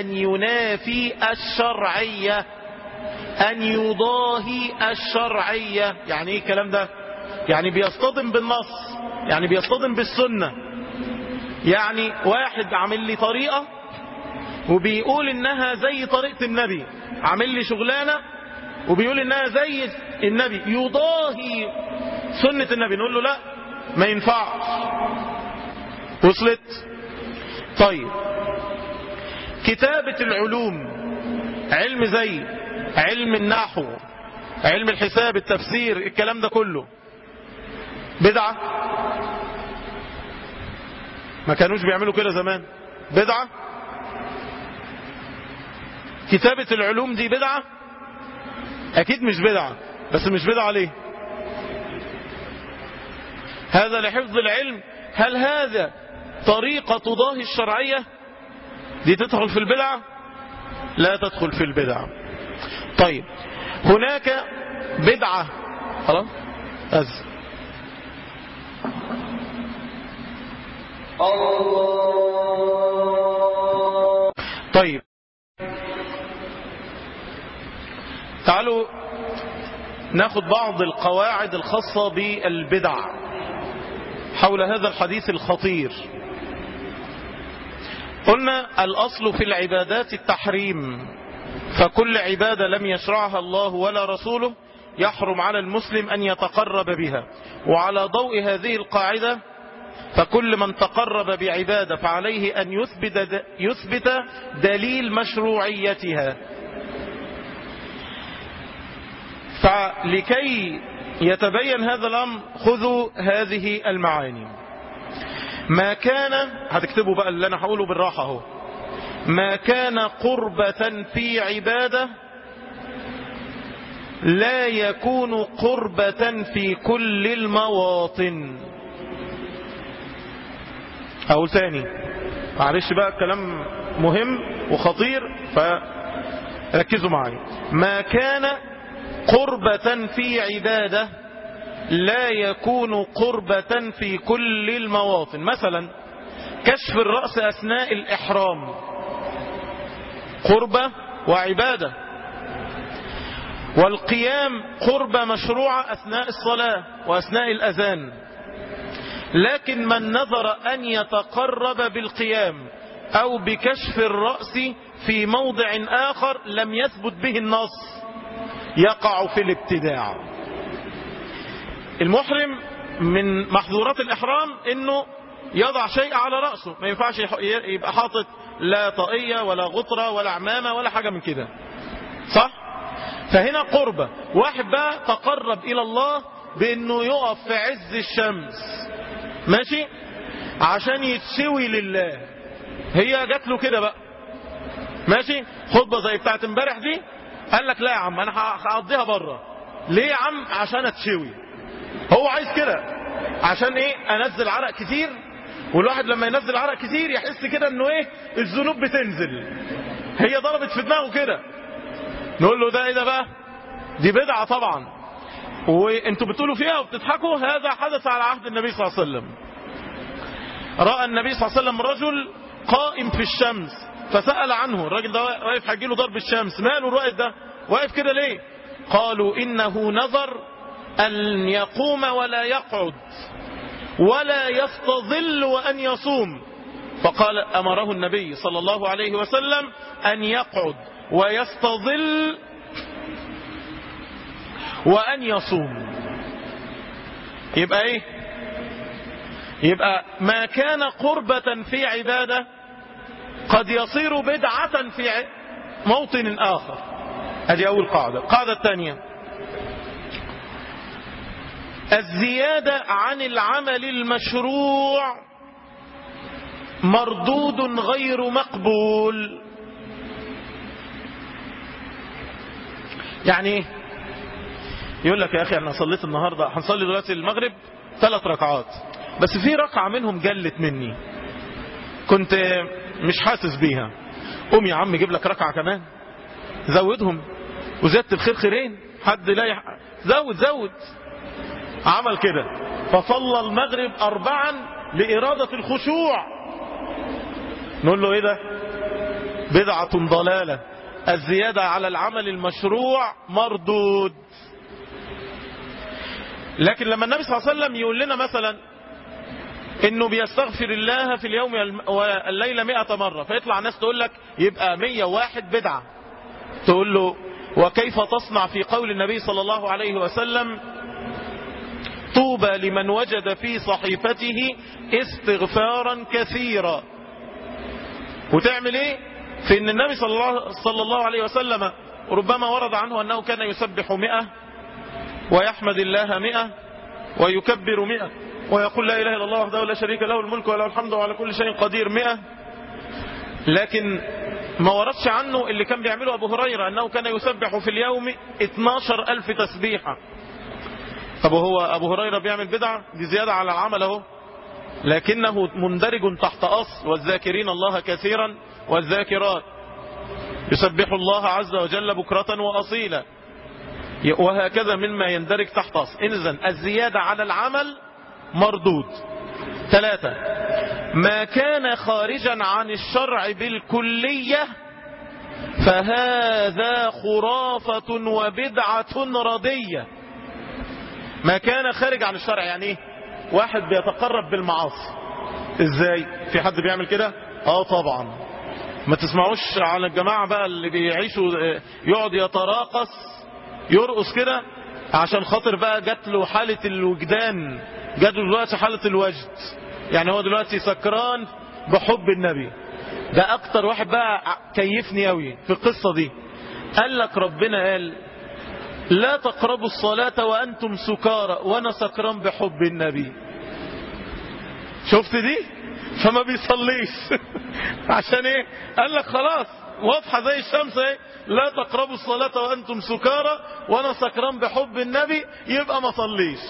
أن ينافي الشرعية أن يضاهي الشرعية. يعني إيه الكلام ده؟ يعني بيصطدم بالنص يعني بيصطدم بالسنة. يعني واحد عامل لي طريقة وبيقول إنها زي طريقة النبي. عامل لي شغلانة وبيقول إنها زي النبي. يضاهي سنة النبي. نقول له لا ما ينفعش. وصلت؟ طيب. كتابة العلوم علم زي علم النحو علم الحساب التفسير الكلام ده كله. بدعة. ما كانوش بيعملوا كده زمان. بدعة. كتابة العلوم دي بدعة؟ أكيد مش بدعة. بس مش بدعة ليه؟ هذا لحفظ العلم. هل هذا طريقة تضاهي الشرعية؟ دي تدخل في البدعة لا تدخل في البدعة طيب هناك بدعة خلاص؟ أز. طيب. تعالوا ناخد بعض القواعد الخاصة بالبدع حول هذا الحديث الخطير. قلنا الأصل في العبادات التحريم فكل عبادة لم يشرعها الله ولا رسوله يحرم على المسلم أن يتقرب بها. وعلى ضوء هذه القاعدة فكل من تقرب بعبادة فعليه أن يثبت, يثبت دليل مشروعيتها. فلكي يتبين هذا الأمر خذوا هذه المعاني. ما كان هتكتبوا بقى اللي أنا هقوله بالراحة أهو. ما كان قربة في عبادة لا يكون قربة في كل المواطن. أقول تاني معلش بقى الكلام مهم وخطير فركزوا معي ما كان قربة في عبادة لا يكون قربة في كل المواطن. مثلا كشف الرأس أثناء الإحرام. قربة وعبادة. والقيام قربة مشروعة أثناء الصلاة وأثناء الأذان. لكن من نظر أن يتقرب بالقيام أو بكشف الرأس في موضع آخر لم يثبت به النص يقع في الابتداع. المحرم من محظورات الإحرام أنه يضع شيء على رأسه. ما ينفعش يبقى حاطط لا طاقية ولا غطرة ولا عمامة ولا حاجة من كده. صح؟ فهنا قربة. واحد بقى تقرب إلى الله بأنه يقف في عز الشمس. ماشي؟ عشان يتسوي لله. هي جات له كده بقى. ماشي؟ خطبة زي بتاعت امبارح دي. قال لك لا يا عم أنا هقضيها بره. ليه يا عم؟ عشان اتشوي هو عايز كده عشان إيه؟ انزل عرق كتير والواحد لما ينزل عرق كتير يحس كده انه إيه؟ الذنوب بتنزل. هي ضربت في دماغه كده. نقول له ده إيه ده بقى؟ دي بدعة طبعا. وانتوا بتقولوا فيها وبتضحكوا هذا حدث على عهد النبي صلى الله عليه وسلم. رأى النبي صلى الله عليه وسلم رجل قائم في الشمس فسأل عنه. الراجل ده واقف هيجيله ضرب الشمس. ماله الواقف ده؟ واقف كده ليه؟ قالوا إنه نظر أن يقوم ولا يقعد ولا يستظل وأن يصوم. فقال أمره النبي صلى الله عليه وسلم أن يقعد ويستظل وأن يصوم. يبقى إيه؟ يبقى ما كان قربة في عبادة قد يصير بدعة في موطن آخر. هذه أول قاعدة. القاعدة الثانية. الزيادة عن العمل المشروع مردود غير مقبول. يعني إيه يقول لك يا أخي أنا صليت النهاردة هنصلي دلوقتي المغرب ثلاث ركعات بس في ركعة منهم جلت مني كنت مش حاسس بيها. قوم يا عم جيب لك ركعة كمان زودهم وزدت الخير خيرين حد لا يح... زود زود. عمل كده. فصلى المغرب أربعا لإرادة الخشوع. نقول له إيه ده؟ بدعة ضلالة. الزيادة على العمل المشروع مردود. لكن لما النبي صلى الله عليه وسلم يقول لنا مثلا إنه بيستغفر الله في اليوم والليلة مئة مرة فيطلع ناس تقول لك يبقى مية واحد بدعة. تقول له وكيف تصنع في قول النبي صلى الله عليه وسلم طوبى لمن وجد في صحيفته استغفارا كثيرا. وتعمل إيه؟ في إن النبي صلى الله, صلى الله عليه وسلم ربما ورد عنه أنه كان يسبح مئة ويحمد الله مئة ويكبر مئة ويقول لا إله إلا الله وحده لا شريك له الملك وله الحمد وعلى كل شيء قدير مئة. لكن ما وردش عنه اللي كان بيعمله أبو هريرة أنه كان يسبح في اليوم 12 ألف تسبيحة. طب هو أبو هريرة بيعمل بدعة؟ دي زيادة على العمل اهو لكنه مندرج تحت أصل. والذاكرين الله كثيرا والذاكرات. يسبح الله عز وجل بكرة وأصيلا. وهكذا مما يندرج تحت أصل. إذن الزيادة على العمل مردود. ثلاثة. ما كان خارجا عن الشرع بالكلية فهذا خرافة وبدعة ردية ما كان خارج عن الشرع. يعني إيه؟ واحد بيتقرب بالمعاصي. إزاي؟ في حد بيعمل كده؟ آه طبعا. ما تسمعوش على الجماعة بقى اللي بيعيشوا يقعد يتراقص يرقص كده عشان خاطر بقى جات له حالة الوجدان. جات له دلوقتي حالة الوجد. يعني هو دلوقتي سكران بحب النبي. ده أكتر واحد بقى كيفني قوي في القصة دي. قال لك ربنا قال لا تقربوا الصلاة وأنتم سكارى وأنا سكران بحب النبي. شفت دي؟ فما بيصليش. عشان إيه؟ قال لك خلاص واضحة زي الشمس إيه؟ لا تقربوا الصلاة وأنتم سكارى وأنا سكران بحب النبي يبقى ما صليش.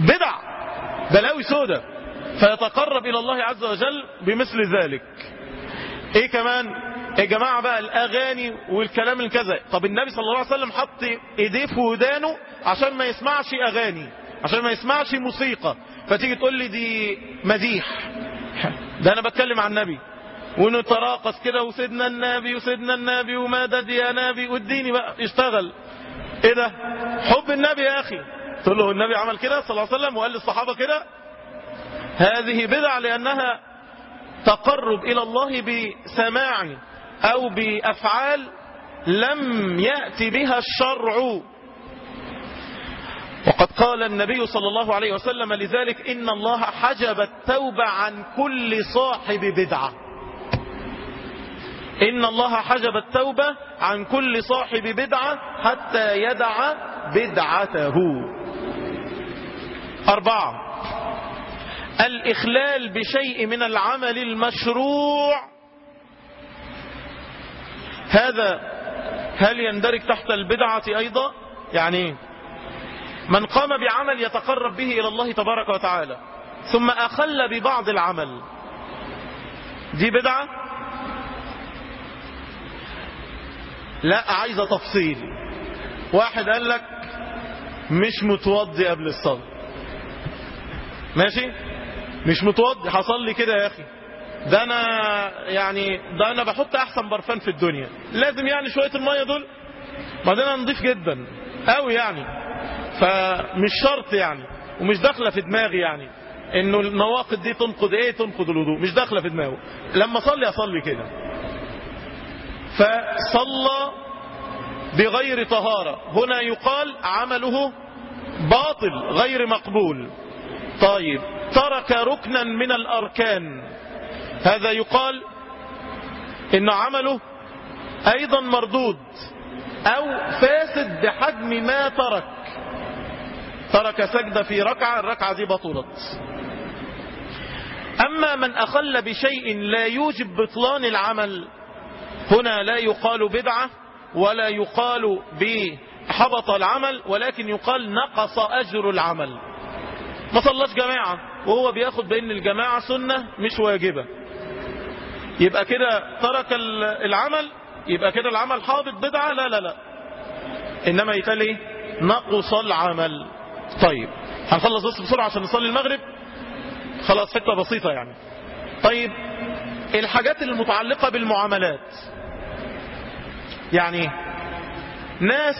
بدع بلاوي سودة. فيتقرب إلى الله عز وجل بمثل ذلك. إيه كمان؟ يا جماعة بقى الأغاني والكلام الكذا. طب النبي صلى الله عليه وسلم حط إيديه في ودانه عشان ما يسمعش أغاني عشان ما يسمعش موسيقى. فتيجي تقول لي دي مديح. ده أنا بتكلم عن النبي. ونتراقص كده وسيدنا النبي وسيدنا النبي ومدد يا نبي. واديني بقى اشتغل. إيه ده؟ حب النبي يا أخي. تقول له النبي عمل كده صلى الله عليه وسلم وقال للصحابة كده. هذه بدع لأنها تقرب إلى الله بسماع أو بأفعال لم يأتي بها الشرع. وقد قال النبي صلى الله عليه وسلم لذلك إن الله حجب التوبة عن كل صاحب بدعة. إن الله حجب التوبة عن كل صاحب بدعة حتى يدع بدعته. أربعة الإخلال بشيء من العمل المشروع هذا هل يندرج تحت البدعة أيضا؟ يعني من قام بعمل يتقرب به إلى الله تبارك وتعالى ثم أخل ببعض العمل. دي بدعة؟ لا عايزة تفصيل. واحد قال لك مش متوضي قبل الصلاة. ماشي؟ مش متوضي حصل لي كده يا أخي. ده أنا يعني ده أنا بحط أحسن برفان في الدنيا. لازم يعني شوية المية دول بعدين أنا نضيف جدا. قوي يعني. فمش شرط يعني. ومش داخلة في دماغي يعني. إنه النواقد دي تنقض إيه؟ تنقض الوضوء. مش داخلة في دماغه لما أصلي أصلي كده. فصلى بغير طهارة. هنا يقال عمله باطل غير مقبول. طيب. ترك ركنا من الأركان. هذا يقال إن عمله أيضا مردود أو فاسد بحجم ما ترك. ترك سجدة في ركعة الركعة دي بطلت أما من أخل بشيء لا يوجب بطلان العمل هنا لا يقال بدعة ولا يقال بحبط العمل ولكن يقال نقص أجر العمل. ما صلاش جماعة وهو بياخد بأن الجماعة سنة مش واجبة. يبقى كده ترك العمل يبقى كده العمل حاضر بدعة لا لا لا. إنما يتقال إيه؟ نقص العمل. طيب هنخلص بس بسرعة عشان نصلي المغرب؟ خلاص حتة بسيطة يعني. طيب الحاجات المتعلقة بالمعاملات. يعني ناس